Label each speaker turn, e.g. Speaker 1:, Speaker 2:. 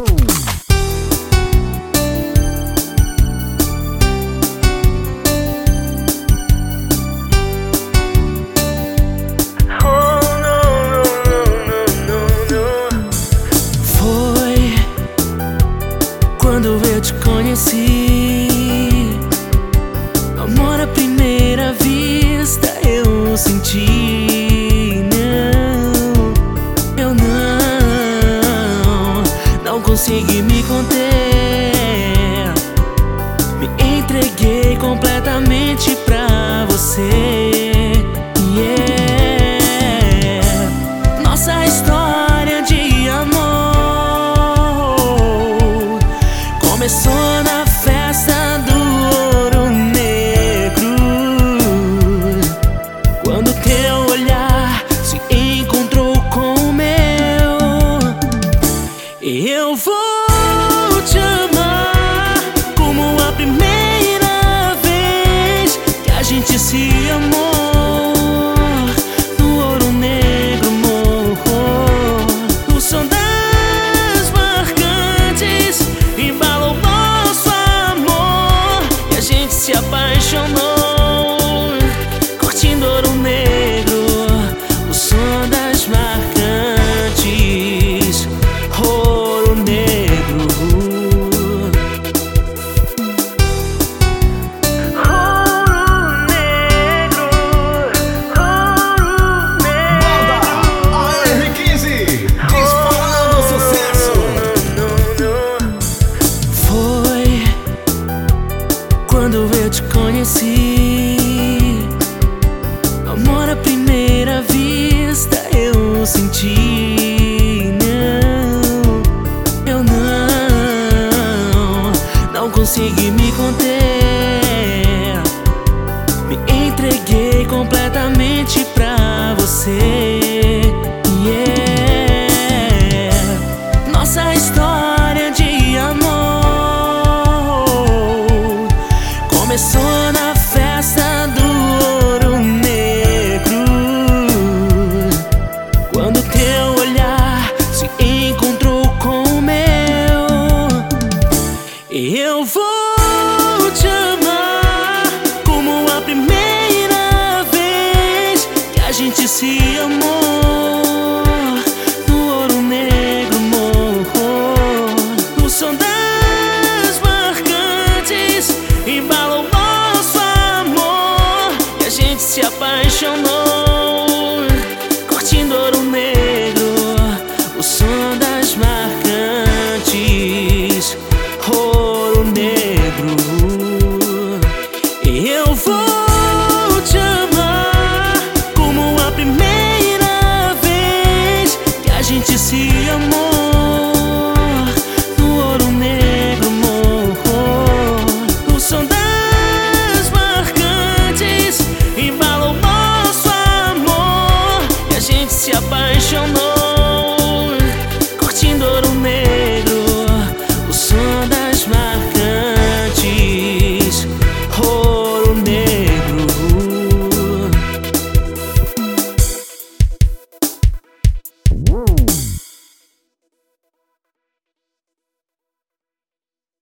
Speaker 1: Ooh. Consegui me conter. consegui me conter. Me entreguei completamente pra você. esse amor. No ouro negro morro. No som das marcantes embalou nosso amor. E a gente se apaixonou curtindo ouro negro. O som das marcantes ouro negro. E eu vou se apaixonou.